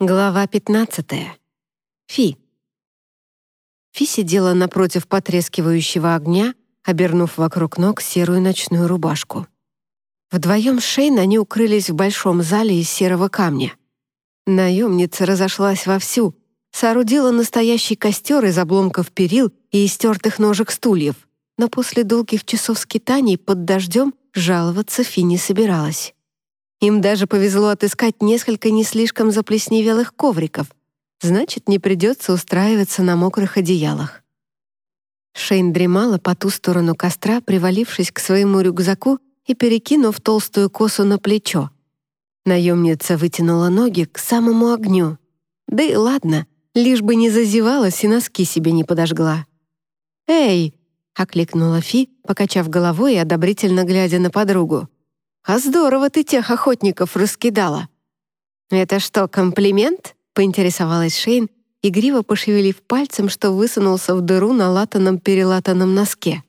Глава 15. Фи. Фи сидела напротив потрескивающего огня, обернув вокруг ног серую ночную рубашку. Вдвоем с Шейн они укрылись в большом зале из серого камня. Наемница разошлась вовсю, соорудила настоящий костер из обломков перил и истертых ножек стульев, но после долгих часов скитаний под дождем жаловаться Фи не собиралась. Им даже повезло отыскать несколько не слишком заплесневелых ковриков. Значит, не придется устраиваться на мокрых одеялах. Шейн дремала по ту сторону костра, привалившись к своему рюкзаку и перекинув толстую косу на плечо. Наемница вытянула ноги к самому огню. Да и ладно, лишь бы не зазевалась и носки себе не подожгла. «Эй!» — окликнула Фи, покачав головой и одобрительно глядя на подругу. «А здорово ты тех охотников раскидала!» «Это что, комплимент?» — поинтересовалась Шейн, игриво пошевелив пальцем, что высунулся в дыру на латаном-перелатанном носке.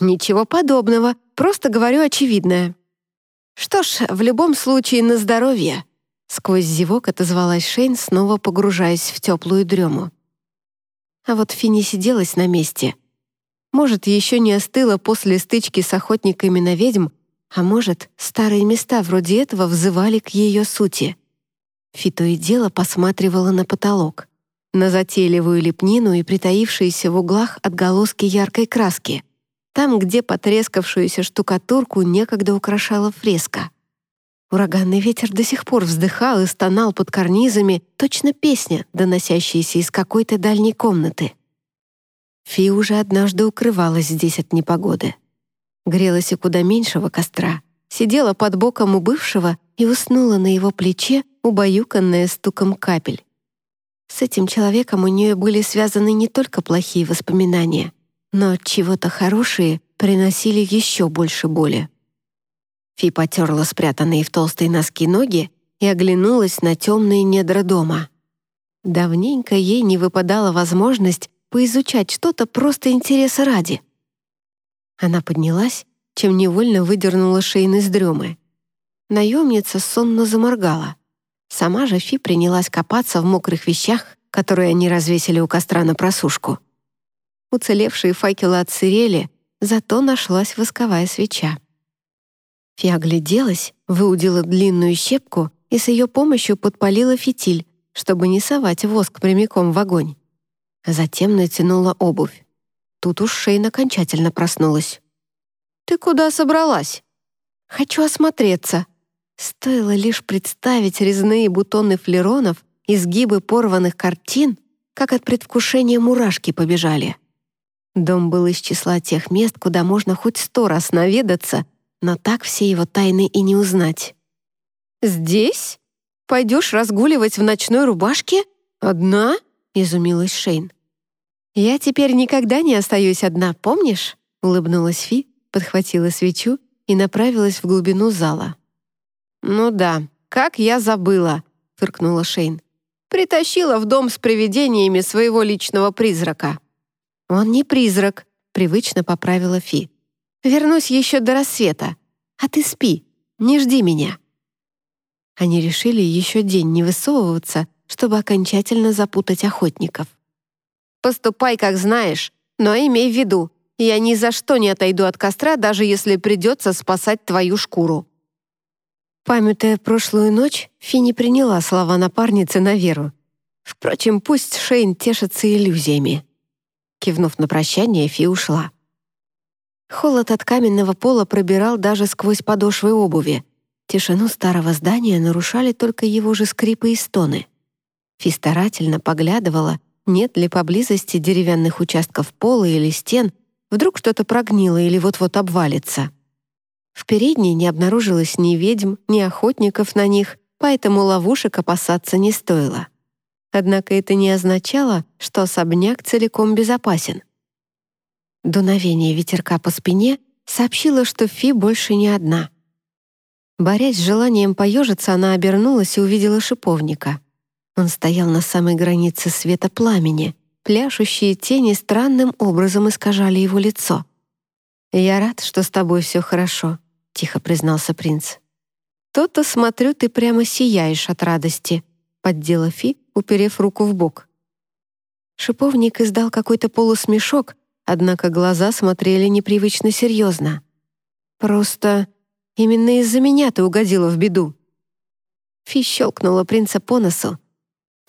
«Ничего подобного, просто говорю очевидное». «Что ж, в любом случае, на здоровье!» Сквозь зевок отозвалась Шейн, снова погружаясь в теплую дрему. А вот Финни сиделась на месте. Может, еще не остыла после стычки с охотниками на ведьм, а может, старые места вроде этого взывали к ее сути. Фито и дело посматривала на потолок, на затейливую лепнину и притаившиеся в углах отголоски яркой краски, там, где потрескавшуюся штукатурку некогда украшала фреска. Ураганный ветер до сих пор вздыхал и стонал под карнизами, точно песня, доносящаяся из какой-то дальней комнаты. Фи уже однажды укрывалась здесь от непогоды грелась и куда меньшего костра, сидела под боком у бывшего и уснула на его плече, убаюканная стуком капель. С этим человеком у нее были связаны не только плохие воспоминания, но чего-то хорошие приносили еще больше боли. Фи потерла спрятанные в толстой носки ноги и оглянулась на темные недра дома. Давненько ей не выпадала возможность поизучать что-то просто интереса ради — она поднялась, чем невольно выдернула Шейн из дремы. Наемница сонно заморгала. Сама же Фи принялась копаться в мокрых вещах, которые они развесили у костра на просушку. Уцелевшие факелы отсырели, зато нашлась восковая свеча. Фи огляделась, выудила длинную щепку и с ее помощью подпалила фитиль, чтобы не совать воск прямиком в огонь. Затем натянула обувь. Тут уж Шейн окончательно проснулась. «Ты куда собралась?» «Хочу осмотреться». Стоило лишь представить резные бутоны флеронов, изгибы порванных картин, как от предвкушения мурашки побежали. Дом был из числа тех мест, куда можно хоть сто раз наведаться, но так все его тайны и не узнать. «Здесь? Пойдешь разгуливать в ночной рубашке? Одна?» — изумилась Шейн. «Я теперь никогда не остаюсь одна, помнишь?» — улыбнулась Фи, подхватила свечу и направилась в глубину зала. «Ну да, как я забыла!» — фыркнула Шейн. «Притащила в дом с привидениями своего личного призрака». «Он не призрак», — привычно поправила Фи. «Вернусь еще до рассвета. А ты спи, не жди меня». Они решили еще день не высовываться, чтобы окончательно запутать охотников. Поступай, как знаешь, но имей в виду, я ни за что не отойду от костра, даже если придется спасать твою шкуру». Памятая прошлую ночь, Финни приняла слова напарницы на веру. Впрочем, пусть Шейн тешится иллюзиями. Кивнув на прощание, Фи ушла. Холод от каменного пола пробирал даже сквозь подошвы обуви. Тишину старого здания нарушали только его же скрипы и стоны. Фи старательно поглядывала, нет ли поблизости деревянных участков пола или стен, вдруг что-то прогнило или вот-вот обвалится. В передней не обнаружилось ни ведьм, ни охотников на них, поэтому ловушек опасаться не стоило. Однако это не означало, что особняк целиком безопасен. Дуновение ветерка по спине сообщило, что Фи больше не одна. Борясь с желанием поежиться, она обернулась и увидела шиповника — он стоял на самой границе света пламени. Пляшущие тени странным образом искажали его лицо. «Я рад, что с тобой все хорошо», — тихо признался принц. «То-то, смотрю, ты прямо сияешь от радости. — поддела Фи, уперев руку в бок. Шиповник издал какой-то полусмешок, однако глаза смотрели непривычно серьезно. «Просто именно из-за меня ты угодила в беду». Фи щелкнула принца по носу.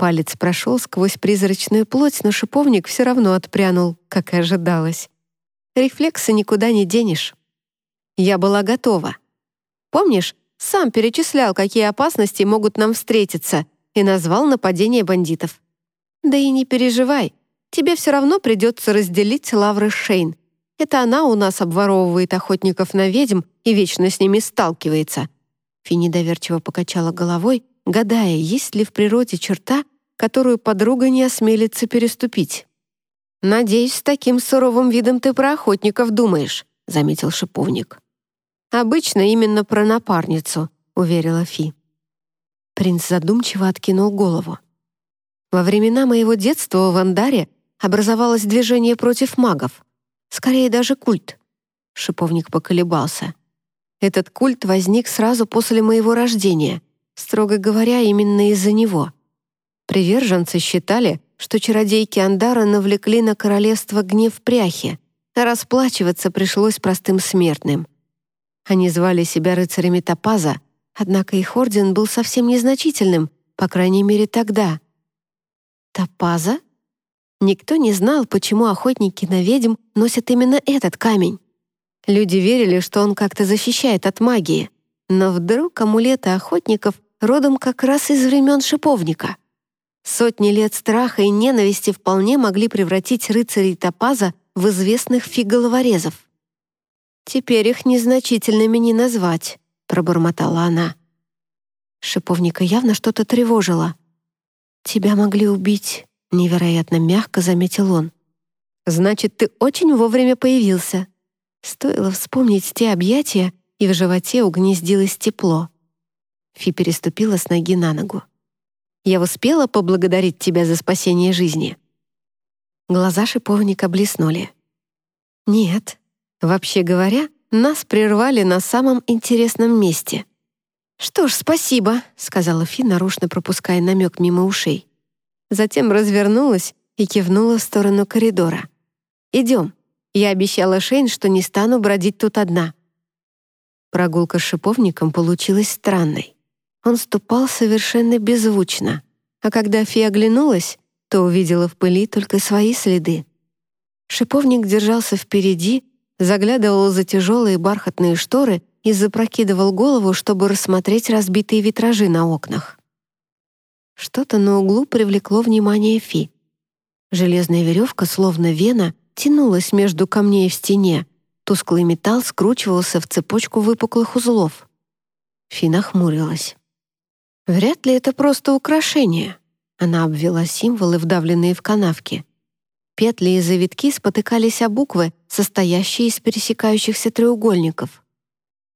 Палец прошел сквозь призрачную плоть, но шиповник все равно отпрянул, как и ожидалось. Рефлексы никуда не денешь. Я была готова. Помнишь, сам перечислял, какие опасности могут нам встретиться, и назвал нападение бандитов. Да и не переживай, тебе все равно придется разделить лавры Шейн. Это она у нас обворовывает охотников на ведьм и вечно с ними сталкивается». Фи недоверчиво покачала головой, гадая, есть ли в природе черта, которую подруга не осмелится переступить. «Надеюсь, с таким суровым видом ты про охотников думаешь», — заметил шиповник. «Обычно именно про напарницу», — уверила Фи. Принц задумчиво откинул голову. Во времена моего детства в Андаре образовалось движение против магов. Скорее даже культ. Шиповник поколебался. Этот культ возник сразу после моего рождения, строго говоря, именно из-за него. Приверженцы считали, что чародейки Андара навлекли на королевство гнев пряхи, а расплачиваться пришлось простым смертным. Они звали себя рыцарями Топаза, однако их орден был совсем незначительным, по крайней мере тогда — Топаза? Никто не знал, почему охотники на ведьм носят именно этот камень. Люди верили, что он как-то защищает от магии. Но вдруг амулеты охотников родом как раз из времен шиповника. Сотни лет страха и ненависти вполне могли превратить рыцарей Топаза в известных фиголоворезов. «Теперь их незначительными не назвать», — пробормотала она. Шиповника явно что-то тревожило. «Тебя могли убить», — невероятно мягко заметил он. «Значит, ты очень вовремя появился». Стоило вспомнить те объятия, и в животе угнездилось тепло. Фи переступила с ноги на ногу. «Я успела поблагодарить тебя за спасение жизни?» Глаза шиповника блеснули. «Нет. Вообще говоря, нас прервали на самом интересном месте. «Что ж, спасибо», — сказала Фи, нарочно пропуская намек мимо ушей. Затем развернулась и кивнула в сторону коридора. «Идем. Я обещала Шейн, что не стану бродить тут одна». Прогулка с шиповником получилась странной. Он ступал совершенно беззвучно, а когда Фи оглянулась, то увидела в пыли только свои следы. Шиповник держался впереди, заглядывал за тяжелые бархатные шторы и запрокидывал голову, чтобы рассмотреть разбитые витражи на окнах. Что-то на углу привлекло внимание Фи. Железная веревка, словно вена, тянулась между камней в стене. Тусклый металл скручивался в цепочку выпуклых узлов. Фи нахмурилась. «Вряд ли это просто украшение». Она обвела символы, вдавленные в канавки. Петли и завитки спотыкались о буквы, состоящие из пересекающихся треугольников.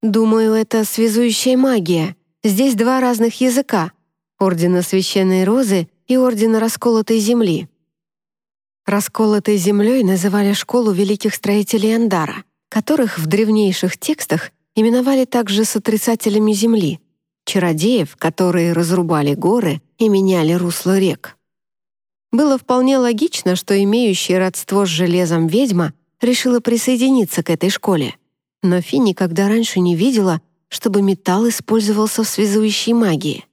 Думаю, это связующая магия. Здесь два разных языка — Ордена Священной Розы и Ордена Расколотой Земли. Расколотой землей называли школу великих строителей Андара, которых в древнейших текстах именовали также с отрицателями земли, чародеев, которые разрубали горы и меняли русло рек. Было вполне логично, что имеющая родство с железом ведьма решила присоединиться к этой школе — но Фи никогда раньше не видела, чтобы металл использовался в связующей магии.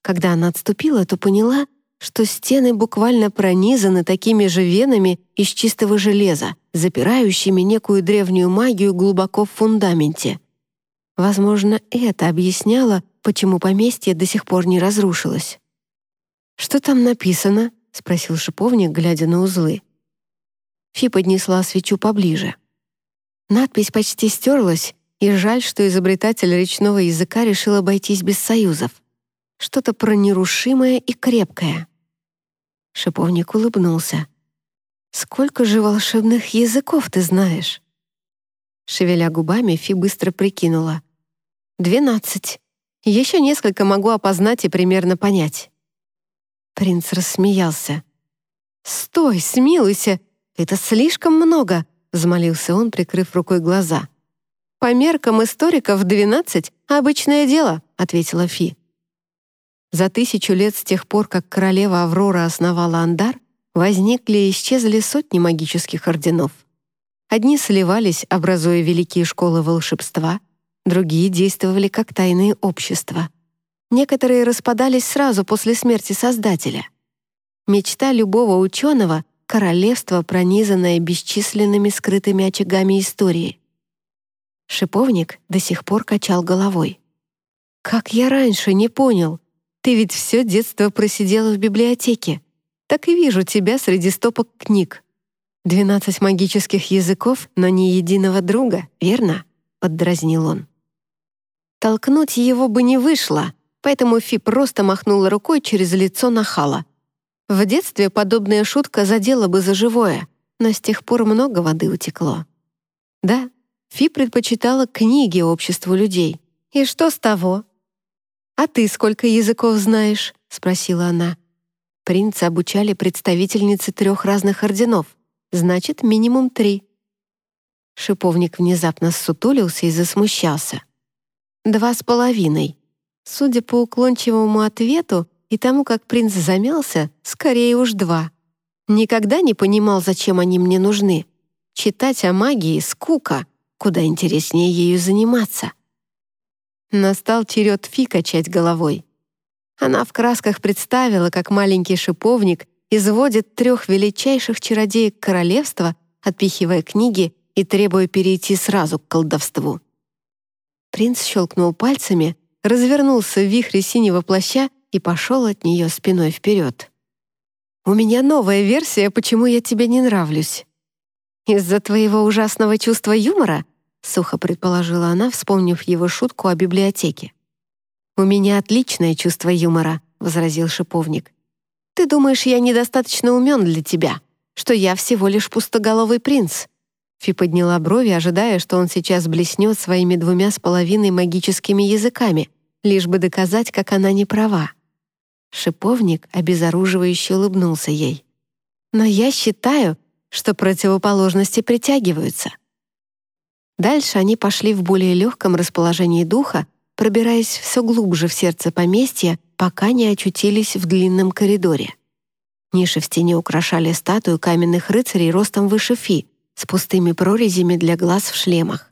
Когда она отступила, то поняла, что стены буквально пронизаны такими же венами из чистого железа, запирающими некую древнюю магию глубоко в фундаменте. Возможно, это объясняло, почему поместье до сих пор не разрушилось. «Что там написано?» — спросил шиповник, глядя на узлы. Фи поднесла свечу поближе. Надпись почти стерлась, и жаль, что изобретатель речного языка решил обойтись без союзов. Что-то про нерушимое и крепкое. Шиповник улыбнулся. «Сколько же волшебных языков ты знаешь?» Шевеля губами, Фи быстро прикинула. «Двенадцать. Еще несколько могу опознать и примерно понять». Принц рассмеялся. «Стой, смилуйся! Это слишком много!» — взмолился он, прикрыв рукой глаза. «По меркам историков двенадцать — обычное дело», — ответила Фи. За тысячу лет с тех пор, как королева Аврора основала Андар, возникли и исчезли сотни магических орденов. Одни сливались, образуя великие школы волшебства, другие действовали как тайные общества. Некоторые распадались сразу после смерти Создателя. Мечта любого ученого — королевство, пронизанное бесчисленными скрытыми очагами истории. Шиповник до сих пор качал головой. «Как я раньше не понял! Ты ведь все детство просидела в библиотеке. Так и вижу тебя среди стопок книг. Двенадцать магических языков, но ни единого друга, верно?» — поддразнил он. Толкнуть его бы не вышло, поэтому Фи просто махнула рукой через лицо нахала. В детстве подобная шутка задела бы за живое, но с тех пор много воды утекло. Да, Фи предпочитала книги обществу людей. И что с того? «А ты сколько языков знаешь?» — спросила она. Принца обучали представительницы трех разных орденов, значит, минимум три. Шиповник внезапно ссутулился и засмущался. «Два с половиной». Судя по уклончивому ответу и тому, как принц замялся, скорее уж два. Никогда не понимал, зачем они мне нужны. Читать о магии — скука, куда интереснее ею заниматься. Настал черед Фи качать головой. Она в красках представила, как маленький шиповник изводит трех величайших чародеек королевства, отпихивая книги и требуя перейти сразу к колдовству. Принц щелкнул пальцами, развернулся в вихре синего плаща и пошел от нее спиной вперед. «У меня новая версия, почему я тебе не нравлюсь». «Из-за твоего ужасного чувства юмора?» — сухо предположила она, вспомнив его шутку о библиотеке. «У меня отличное чувство юмора», — возразил шиповник. «Ты думаешь, я недостаточно умен для тебя, что я всего лишь пустоголовый принц?» Фи подняла брови, ожидая, что он сейчас блеснет своими двумя с половиной магическими языками, лишь бы доказать, как она не права. Шиповник обезоруживающе улыбнулся ей. «Но я считаю, что противоположности притягиваются. Дальше они пошли в более легком расположении духа, пробираясь все глубже в сердце поместья, пока не очутились в длинном коридоре. Ниши в стене украшали статую каменных рыцарей ростом выше фи, с пустыми прорезями для глаз в шлемах.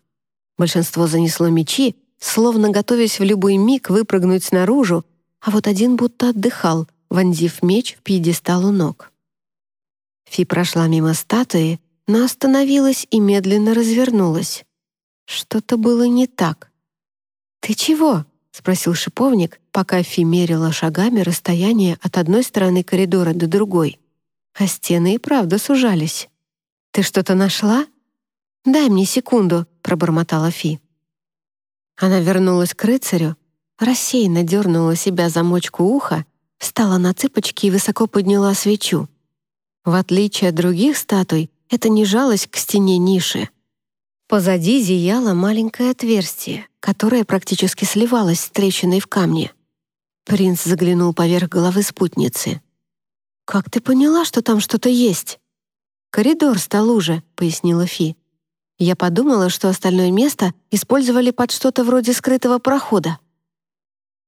Большинство занесло мечи, словно готовясь в любой миг выпрыгнуть наружу, а вот один будто отдыхал, вонзив меч в пьедестал у ног. Фи прошла мимо статуи, но остановилась и медленно развернулась. Что-то было не так. «Ты чего?» — спросил шиповник, пока Фи мерила шагами расстояние от одной стороны коридора до другой. А стены и правда сужались. «Ты что-то нашла?» «Дай мне секунду», — пробормотала Фи. Она вернулась к рыцарю, рассеянно дернула себя за мочку уха, встала на цыпочки и высоко подняла свечу. В отличие от других статуй, это не жалось к стене ниши, Позади зияло маленькое отверстие, которое практически сливалось с трещиной в камне. Принц заглянул поверх головы спутницы. «Как ты поняла, что там что-то есть?» «Коридор стал уже», — пояснила Фи. «Я подумала, что остальное место использовали под что-то вроде скрытого прохода».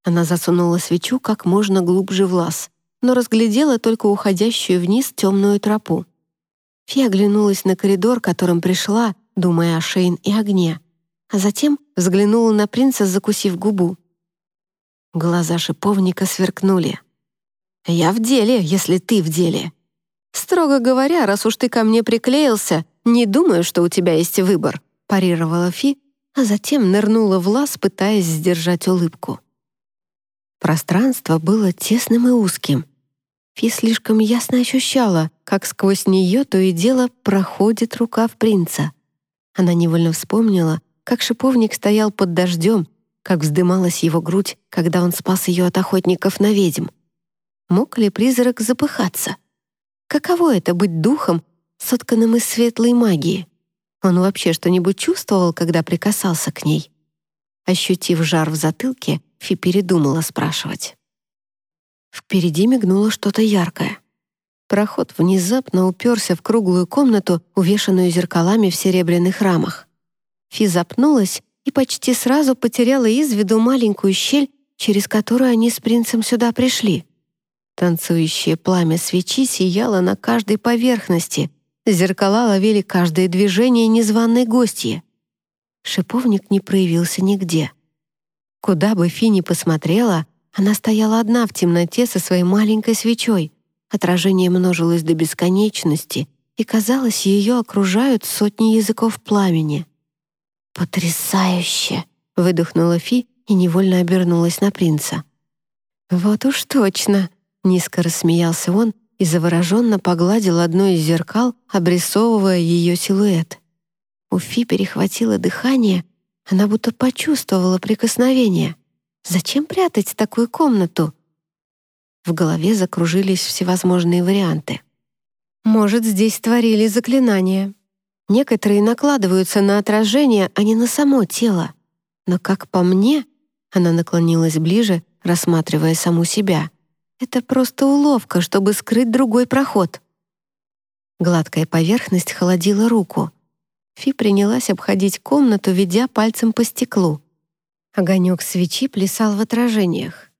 Она засунула свечу как можно глубже в лаз, но разглядела только уходящую вниз темную тропу. Фи оглянулась на коридор, которым пришла, думая о Шейн и огне, а затем взглянула на принца, закусив губу. Глаза шиповника сверкнули. «Я в деле, если ты в деле. Строго говоря, раз уж ты ко мне приклеился, не думаю, что у тебя есть выбор», парировала Фи, а затем нырнула в лаз, пытаясь сдержать улыбку. Пространство было тесным и узким. Фи слишком ясно ощущала, как сквозь нее то и дело проходит рукав принца. Она невольно вспомнила, как шиповник стоял под дождем, как вздымалась его грудь, когда он спас ее от охотников на ведьм. Мог ли призрак запыхаться? Каково это быть духом, сотканным из светлой магии? Он вообще что-нибудь чувствовал, когда прикасался к ней? Ощутив жар в затылке, Фи передумала спрашивать. Впереди мигнуло что-то яркое. Проход внезапно уперся в круглую комнату, увешанную зеркалами в серебряных рамах. Фи запнулась и почти сразу потеряла из виду маленькую щель через которую они с принцем сюда пришли. Танцующее пламя свечи сияло на каждой поверхности, зеркала ловили каждое движение незваной гостьи. Шиповник не проявился нигде. Куда бы Фи ни посмотрела, она стояла одна в темноте со своей маленькой свечой. Отражение множилось до бесконечности, и, казалось, ее окружают сотни языков пламени. «Потрясающе!» — выдохнула Фи и невольно обернулась на принца. «Вот уж точно!» — низко рассмеялся он и завороженно погладил одно из зеркал, обрисовывая ее силуэт. У Фи перехватило дыхание, она будто почувствовала прикосновение. Зачем прятать такую комнату? В голове закружились всевозможные варианты. Может, здесь творили заклинания. Некоторые накладываются на отражение, а не на само тело. Но, как по мне, она наклонилась ближе, рассматривая саму себя. Это просто уловка, чтобы скрыть другой проход. Гладкая поверхность холодила руку. Фи принялась обходить комнату, ведя пальцем по стеклу. Огонек свечи плясал в отражениях.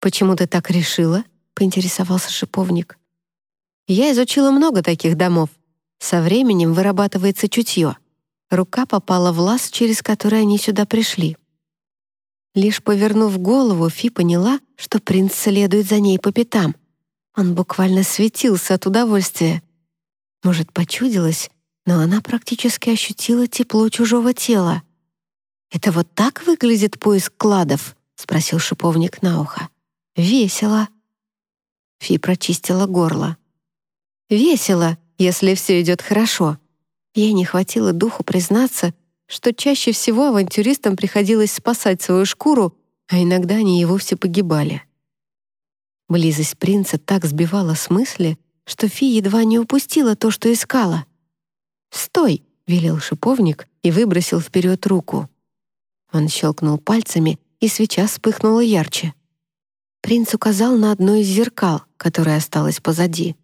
«Почему ты так решила?» — поинтересовался шиповник. «Я изучила много таких домов. Со временем вырабатывается чутье. Рука попала в лаз, через который они сюда пришли. Лишь повернув голову, Фи поняла, что принц следует за ней по пятам. Он буквально светился от удовольствия. Может, почудилось, но она практически ощутила тепло чужого тела. «Это вот так выглядит поиск кладов?» — спросил шиповник на ухо. «Весело». Фи прочистила горло. «Весело, если все идет хорошо». Ей не хватило духу признаться, что чаще всего авантюристам приходилось спасать свою шкуру, а иногда они и вовсе погибали. Близость принца так сбивала с мысли, что Фи едва не упустила то, что искала. «Стой!» — велел шиповник и выбросил вперед руку. Он щелкнул пальцами, и свеча вспыхнула ярче. Принц указал на одно из зеркал, которое осталось позади.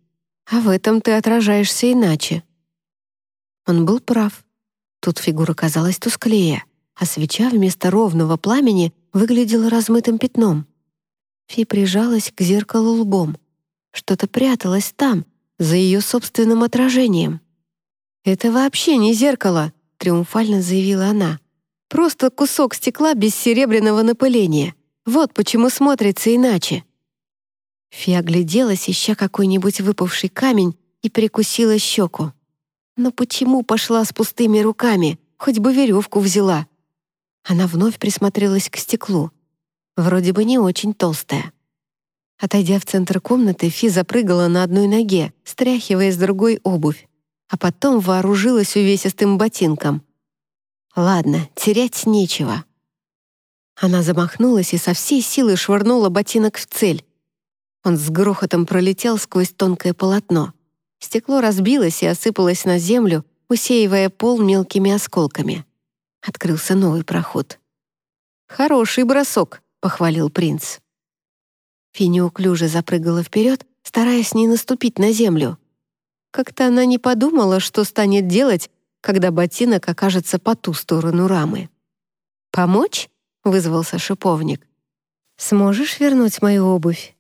«А в этом ты отражаешься иначе». Он был прав. Тут фигура казалась тусклее, а свеча вместо ровного пламени выглядела размытым пятном. Фи прижалась к зеркалу лбом. Что-то пряталось там, за ее собственным отражением. «Это вообще не зеркало», — триумфально заявила она. Просто кусок стекла без серебряного напыления. Вот почему смотрится иначе». Фи огляделась, ища какой-нибудь выпавший камень, и прикусила щеку. «Но почему пошла с пустыми руками? Хоть бы веревку взяла». Она вновь присмотрелась к стеклу. Вроде бы не очень толстая. Отойдя в центр комнаты, Фи запрыгала на одной ноге, стряхивая с другой обувь, а потом вооружилась увесистым ботинком. Ладно, терять нечего. Она замахнулась и со всей силы швырнула ботинок в цель. Он с грохотом пролетел сквозь тонкое полотно. Стекло разбилось и осыпалось на землю, усеивая пол мелкими осколками. Открылся новый проход. «Хороший бросок», — похвалил принц. Фи неуклюже запрыгала вперед, стараясь не наступить на землю. Как-то она не подумала, что станет делать, когда ботинок окажется по ту сторону рамы. «Помочь?» — вызвался шиповник. «Сможешь вернуть мою обувь?»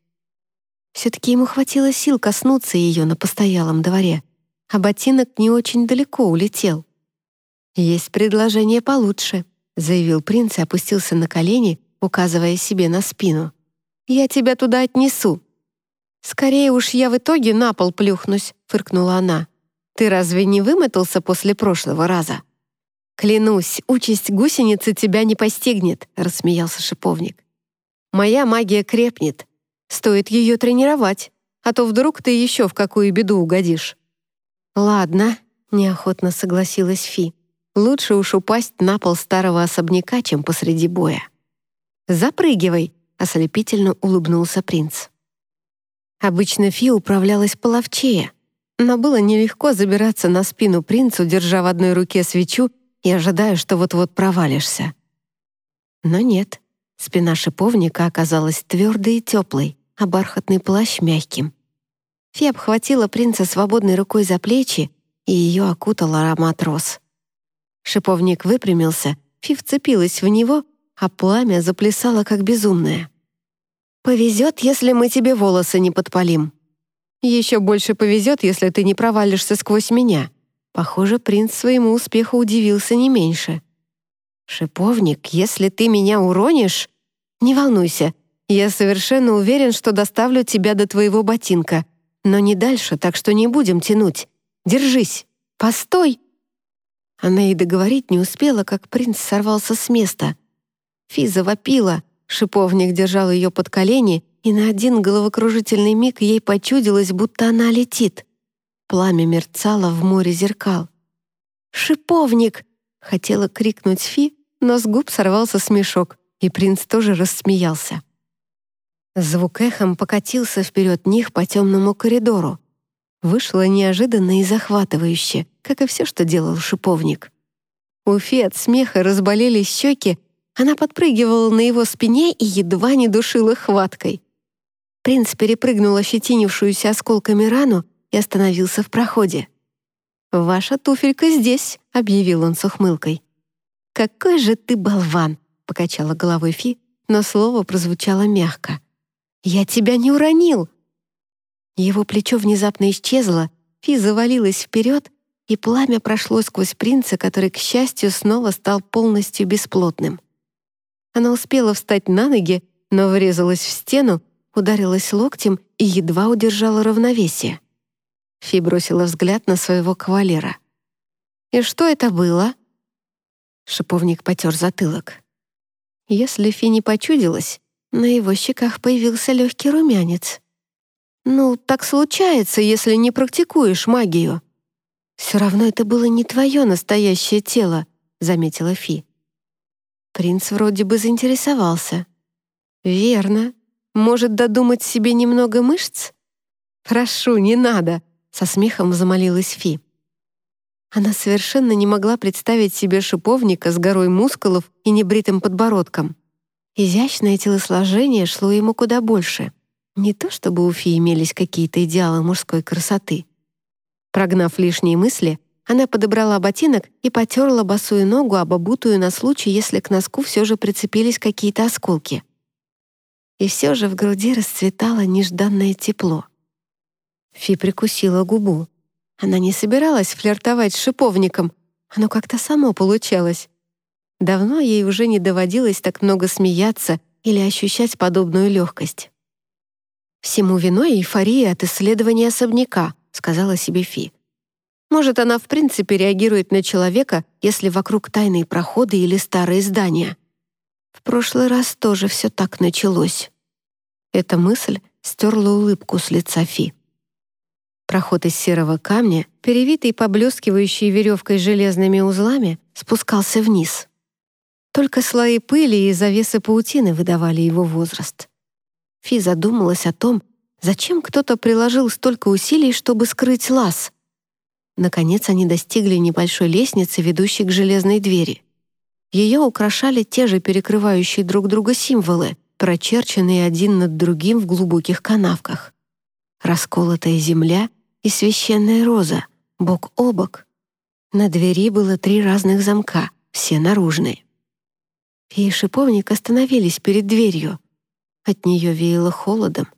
Все-таки ему хватило сил коснуться ее на постоялом дворе, а ботинок не очень далеко улетел. «Есть предложение получше», — заявил принц и опустился на колени, указывая себе на спину. «Я тебя туда отнесу». «Скорее уж я в итоге на пол плюхнусь», — фыркнула она. Ты разве не вымотался после прошлого раза?» «Клянусь, участь гусеницы тебя не постигнет», — рассмеялся шиповник. «Моя магия крепнет. Стоит ее тренировать, а то вдруг ты еще в какую беду угодишь». «Ладно», — неохотно согласилась Фи. «Лучше уж упасть на пол старого особняка, чем посреди боя». «Запрыгивай», — ослепительно улыбнулся принц. Обычно Фи управлялась половчее — но было нелегко забираться на спину принцу, держа в одной руке свечу и ожидая, что вот-вот провалишься. Но нет, спина шиповника оказалась твердой и теплой, а бархатный плащ мягким. Фи обхватила принца свободной рукой за плечи, и ее окутал аромат роз. Шиповник выпрямился, Фи вцепилась в него, а пламя заплясало как безумное. «Повезет, если мы тебе волосы не подпалим. Еще больше повезет, если ты не провалишься сквозь меня». Похоже, принц своему успеху удивился не меньше. «Шиповник, если ты меня уронишь...» «Не волнуйся, я совершенно уверен, что доставлю тебя до твоего ботинка, но не дальше, так что не будем тянуть. Держись! Постой!» Она и договорить не успела, как принц сорвался с места. Физа вопила, шиповник держал ее под колени, и на один головокружительный миг ей почудилось, будто она летит. Пламя мерцало в море зеркал. «Шиповник!» — хотела крикнуть Фи, но с губ сорвался смешок, и принц тоже рассмеялся. Звук эхом покатился вперед них по темному коридору. Вышло неожиданно и захватывающе, как и все, что делал шиповник. У Фи от смеха разболелись щеки, она подпрыгивала на его спине и едва не душила хваткой. Принц перепрыгнул ощетинившуюся осколками рану и остановился в проходе. «Ваша туфелька здесь», — объявил он с ухмылкой. «Какой же ты болван!» — покачала головой Фи, но слово прозвучало мягко. «Я тебя не уронил!» Его плечо внезапно исчезло, Фи завалилась вперед, и пламя прошло сквозь принца, который, к счастью, снова стал полностью бесплотным. Она успела встать на ноги, но врезалась в стену, ударилась локтем и едва удержала равновесие. Фи бросила взгляд на своего кавалера. «И что это было?» Шиповник потер затылок. Если Фи не почудилась, на его щеках появился легкий румянец. «Ну, так случается, если не практикуешь магию». «Все равно это было не твое настоящее тело», — заметила Фи. Принц вроде бы заинтересовался. «Верно. Может, додумать себе немного мышц?» «Прошу, не надо», — со смехом замолилась Фи. Она совершенно не могла представить себе шиповника с горой мускулов и небритым подбородком. Изящное телосложение шло ему куда больше. Не то чтобы у Фи имелись какие-то идеалы мужской красоты. Прогнав лишние мысли, она подобрала ботинок и потерла босую ногу об обутую на случай, если к носку все же прицепились какие-то осколки. И все же в груди расцветало нежданное тепло. Фи прикусила губу. Она не собиралась флиртовать с шиповником, оно как-то само получалось. Давно ей уже не доводилось так много смеяться или ощущать подобную легкость. «Всему виной эйфория от исследования особняка», — сказала себе Фи. «Может, она в принципе реагирует на человека, если вокруг тайные проходы или старые здания. В прошлый раз тоже все так началось». Эта мысль стерла улыбку с лица Фи. Проход из серого камня, перевитый поблескивающей веревкой железными узлами, спускался вниз. Только слои пыли и завесы паутины выдавали его возраст. Фи задумалась о том, зачем кто-то приложил столько усилий, чтобы скрыть лаз. Наконец они достигли небольшой лестницы, ведущей к железной двери. Ее украшали те же перекрывающие друг друга символы, прочерченные один над другим в глубоких канавках. Расколотая земля и священная роза, бок о бок. На двери было три разных замка, все наружные. И шиповник остановились перед дверью. От нее веяло холодом.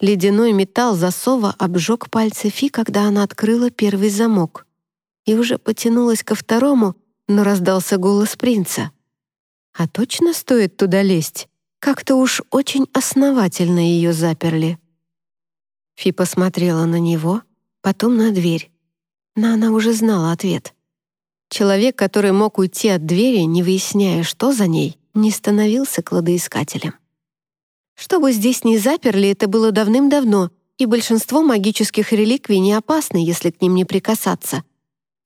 Ледяной металл засова обжег пальцы Фи, когда она открыла первый замок. И уже потянулась ко второму, но раздался голос принца. «А точно стоит туда лезть? Как-то уж очень основательно ее заперли». Фи посмотрела на него, потом на дверь. Но она уже знала ответ. Человек, который мог уйти от двери, не выясняя, что за ней, не становился кладоискателем. Чтобы здесь не заперли, это было давным-давно, и большинство магических реликвий не опасны, если к ним не прикасаться.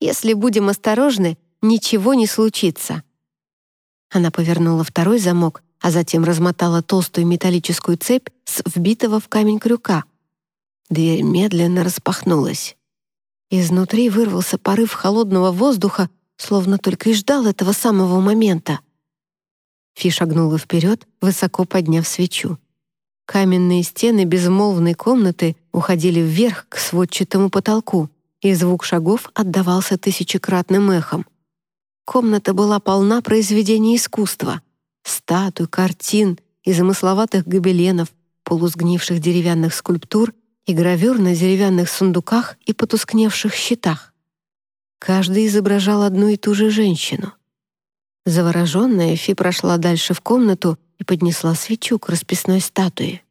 Если будем осторожны, ничего не случится. Она повернула второй замок, а затем размотала толстую металлическую цепь с вбитого в камень крюка. Дверь медленно распахнулась. Изнутри вырвался порыв холодного воздуха, словно только и ждал этого самого момента. Фи шагнула вперед, высоко подняв свечу. Каменные стены безмолвной комнаты уходили вверх к сводчатому потолку, и звук шагов отдавался тысячекратным эхом. Комната была полна произведений искусства. статуй, картин и замысловатых гобеленов, полусгнивших деревянных скульптур и гравюр на деревянных сундуках и потускневших щитах. Каждый изображал одну и ту же женщину. Завороженная, Фи прошла дальше в комнату и поднесла свечу к расписной статуе.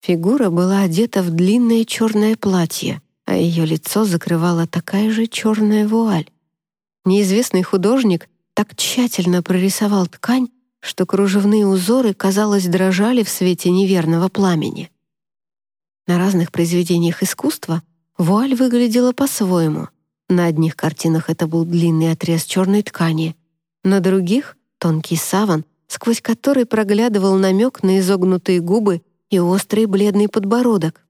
Фигура была одета в длинное черное платье, а ее лицо закрывала такая же черная вуаль. Неизвестный художник так тщательно прорисовал ткань, что кружевные узоры, казалось, дрожали в свете неверного пламени. На разных произведениях искусства вуаль выглядела по-своему. На одних картинах это был длинный отрез черной ткани, на других — тонкий саван, сквозь который проглядывал намек на изогнутые губы и острый бледный подбородок.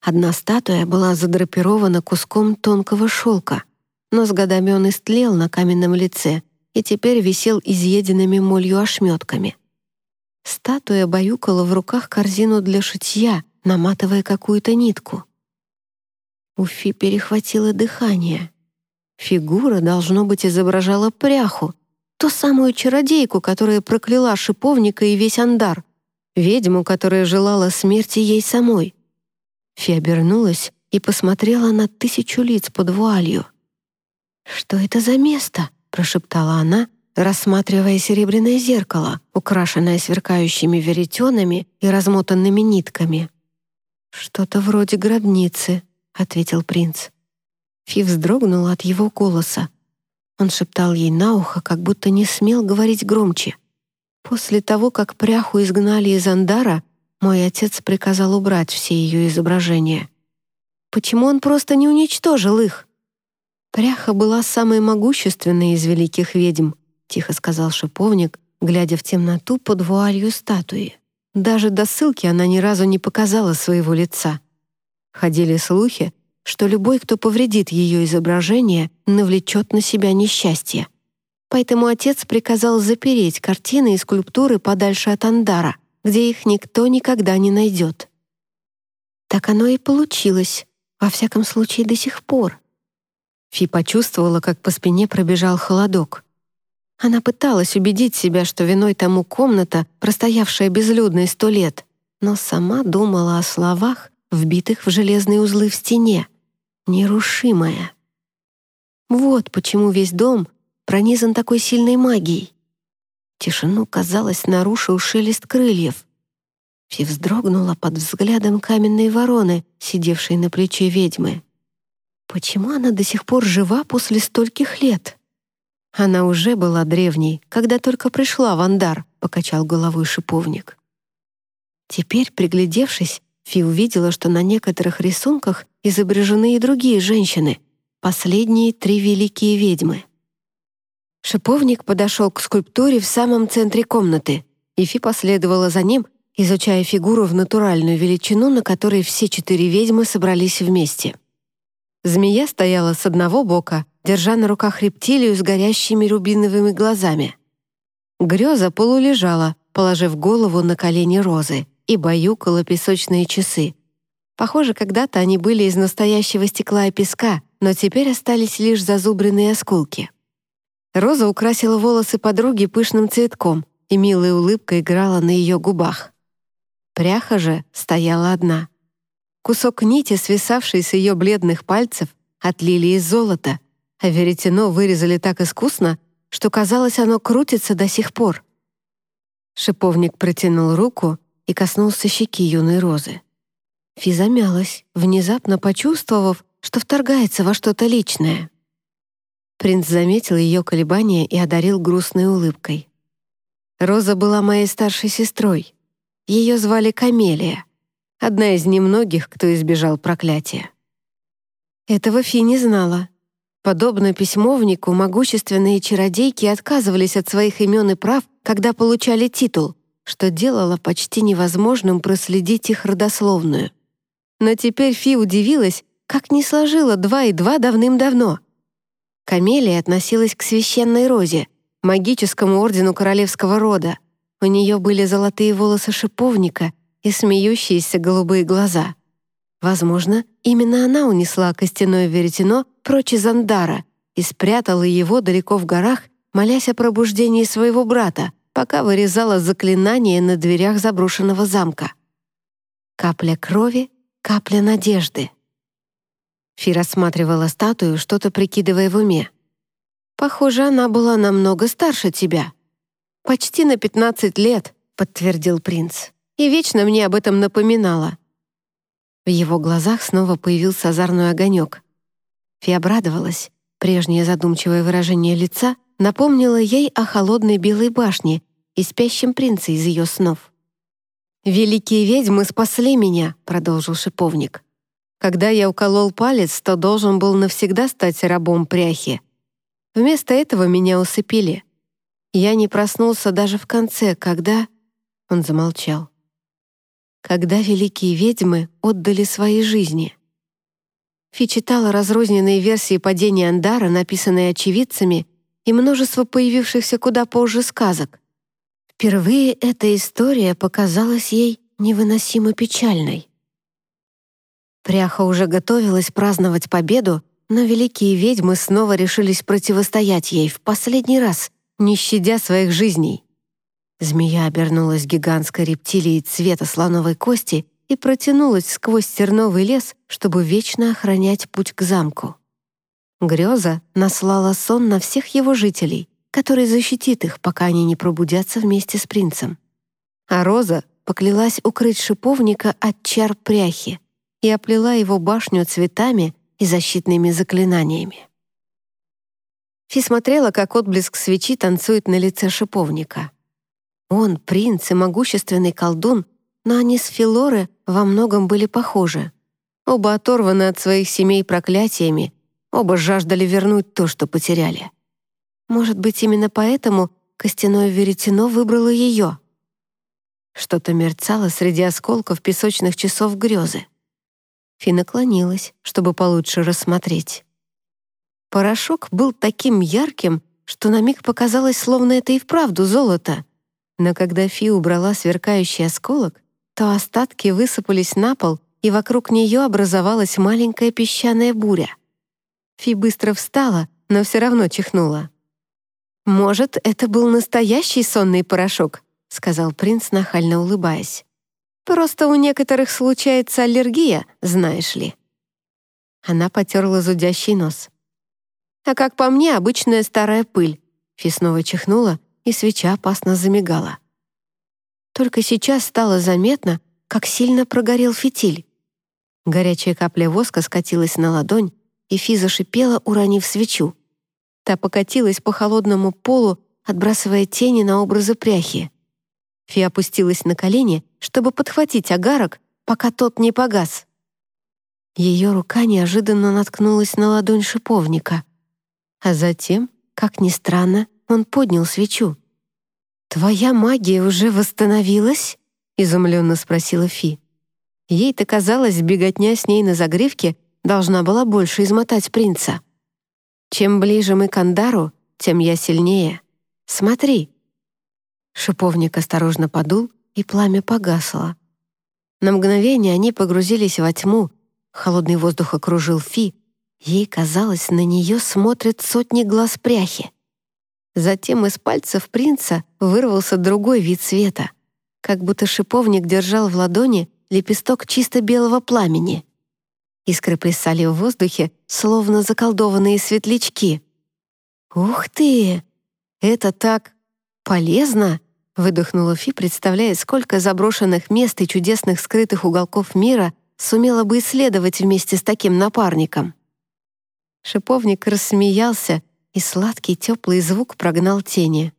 Одна статуя была задрапирована куском тонкого шелка, но с годами он истлел на каменном лице и теперь висел изъеденными молью ошметками. Статуя баюкала в руках корзину для шитья, наматывая какую-то нитку. Уфи перехватило дыхание. Фигура, должно быть, изображала пряху, ту самую чародейку, которая прокляла шиповника и весь андар, ведьму, которая желала смерти ей самой. Фи обернулась и посмотрела на тысячу лиц под вуалью. «Что это за место?» — прошептала она, рассматривая серебряное зеркало, украшенное сверкающими веретенами и размотанными нитками. «Что-то вроде гробницы», — ответил принц. Фи вздрогнула от его голоса. Он шептал ей на ухо, как будто не смел говорить громче. После того, как пряху изгнали из Андара, мой отец приказал убрать все ее изображения. Почему он просто не уничтожил их? Пряха была самой могущественной из великих ведьм, тихо сказал шиповник, глядя в темноту под вуалью статуи. Даже до ссылки она ни разу не показала своего лица. Ходили слухи, что любой, кто повредит ее изображение, навлечет на себя несчастье. Поэтому отец приказал запереть картины и скульптуры подальше от Андара, где их никто никогда не найдет. Так оно и получилось, во всяком случае до сих пор. Фи почувствовала, как по спине пробежал холодок. Она пыталась убедить себя, что виной тому комната, простоявшая безлюдной сто лет, но сама думала о словах, вбитых в железные узлы в стене, нерушимая. Вот почему весь дом пронизан такой сильной магией. Тишину, казалось, нарушил шелест крыльев. Фи вздрогнула под взглядом каменной вороны, сидевшей на плече ведьмы. Почему она до сих пор жива после стольких лет? Она уже была древней, когда только пришла в Андар, покачал головой шиповник. Теперь, приглядевшись, Фи увидела, что на некоторых рисунках изображены и другие женщины, последние три великие ведьмы. Шиповник подошел к скульптуре в самом центре комнаты, и Фи последовала за ним, изучая фигуру в натуральную величину, на которой все четыре ведьмы собрались вместе. Змея стояла с одного бока, держа на руках рептилию с горящими рубиновыми глазами. Греза полулежала, положив голову на колени розы — и баюкала песочные часы. Похоже, когда-то они были из настоящего стекла и песка, но теперь остались лишь зазубренные осколки. Роза украсила волосы подруги пышным цветком, и милая улыбка играла на ее губах. Пряха же стояла одна. Кусок нити, свисавший с ее бледных пальцев, отлили из золота, а веретено вырезали так искусно, что казалось, оно крутится до сих пор. Шиповник протянул руку и коснулся щеки юной розы. Фи замялась, внезапно почувствовав, что вторгается во что-то личное. Принц заметил ее колебания и одарил грустной улыбкой. Роза была моей старшей сестрой. Ее звали Камелия, одна из немногих, кто избежал проклятия. Этого Фи не знала. Подобно письмовнику, могущественные чародейки отказывались от своих имен и прав, когда получали титул, что делало почти невозможным проследить их родословную. Но теперь Фи удивилась, как не сложила два и два давным-давно. Камелия относилась к священной розе, магическому ордену королевского рода. У нее были золотые волосы шиповника и смеющиеся голубые глаза. Возможно, именно она унесла костяное веретено прочь из Андара и спрятала его далеко в горах, молясь о пробуждении своего брата, пока вырезала заклинание на дверях заброшенного замка. Капля крови, капля надежды. Фи рассматривала статую, что-то прикидывая в уме. «Похоже, она была намного старше тебя». «Почти на пятнадцать лет», — подтвердил принц. «И вечно мне об этом напоминала». В его глазах снова появился озорной огонек. Фи обрадовалась. Прежнее задумчивое выражение лица напомнило ей о холодной белой башне и спящем принце из ее снов. «Великие ведьмы спасли меня», — продолжил шиповник. «Когда я уколол палец, то должен был навсегда стать рабом пряхи. Вместо этого меня усыпили. Я не проснулся даже в конце, когда...» Он замолчал. «Когда великие ведьмы отдали свои жизни». Фи читала разрозненные версии падения Андара, написанные очевидцами, и множество появившихся куда позже сказок. Впервые эта история показалась ей невыносимо печальной. Пряха уже готовилась праздновать победу, но великие ведьмы снова решились противостоять ей в последний раз, не щадя своих жизней. Змея обернулась гигантской рептилией цвета слоновой кости и протянулась сквозь терновый лес, чтобы вечно охранять путь к замку. Греза наслала сон на всех его жителей, который защитит их, пока они не пробудятся вместе с принцем. А Роза поклялась укрыть шиповника от чар пряхи и оплела его башню цветами и защитными заклинаниями. Фи смотрела, как отблеск свечи танцует на лице шиповника. Он, принц и могущественный колдун, но они с Филоры во многом были похожи. Оба оторваны от своих семей проклятиями, оба жаждали вернуть то, что потеряли. Может быть, именно поэтому костяное веретено выбрало ее. Что-то мерцало среди осколков песочных часов грезы. Фи наклонилась, чтобы получше рассмотреть. Порошок был таким ярким, что на миг показалось, словно это и вправду золото. Но когда Фи убрала сверкающий осколок, то остатки высыпались на пол, и вокруг нее образовалась маленькая песчаная буря. Фи быстро встала, но все равно чихнула. «Может, это был настоящий сонный порошок», — сказал принц, нахально улыбаясь. «Просто у некоторых случается аллергия, знаешь ли». Она потерла зудящий нос. «А как по мне, обычная старая пыль». Фи снова чихнула, и свеча опасно замигала. Только сейчас стало заметно, как сильно прогорел фитиль. Горячая капля воска скатилась на ладонь, и Фи зашипела, уронив свечу. Та покатилась по холодному полу, отбрасывая тени на образы пряхи. Фи опустилась на колени, чтобы подхватить агарок, пока тот не погас. Ее рука неожиданно наткнулась на ладонь шиповника. А затем, как ни странно, он поднял свечу. «Твоя магия уже восстановилась?» — изумленно спросила Фи. Ей-то казалось, беготня с ней на загривке должна была больше измотать принца. «Чем ближе мы к Андару, тем я сильнее. Смотри!» Шиповник осторожно подул, и пламя погасло. На мгновение они погрузились во тьму, холодный воздух окружил Фи, ей казалось, на нее смотрят сотни глаз пряхи. Затем из пальцев принца вырвался другой вид света, как будто шиповник держал в ладони лепесток чисто белого пламени. Искры плясали в воздухе, словно заколдованные светлячки. «Ух ты! Это так полезно!» — выдохнула Фи, представляя, сколько заброшенных мест и чудесных скрытых уголков мира сумела бы исследовать вместе с таким напарником. Шиповник рассмеялся, и сладкий теплый звук прогнал тени.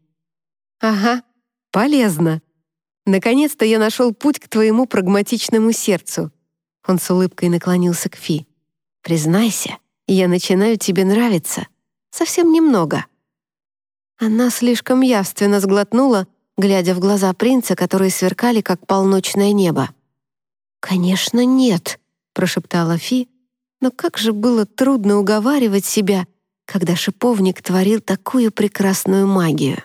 «Ага, полезно. Наконец-то я нашел путь к твоему прагматичному сердцу». Он с улыбкой наклонился к Фи. «Признайся, я начинаю тебе нравиться. Совсем немного». Она слишком явственно сглотнула, глядя в глаза принца, которые сверкали, как полночное небо. «Конечно, нет», — прошептала Фи, но как же было трудно уговаривать себя — когда шиповник творил такую прекрасную магию.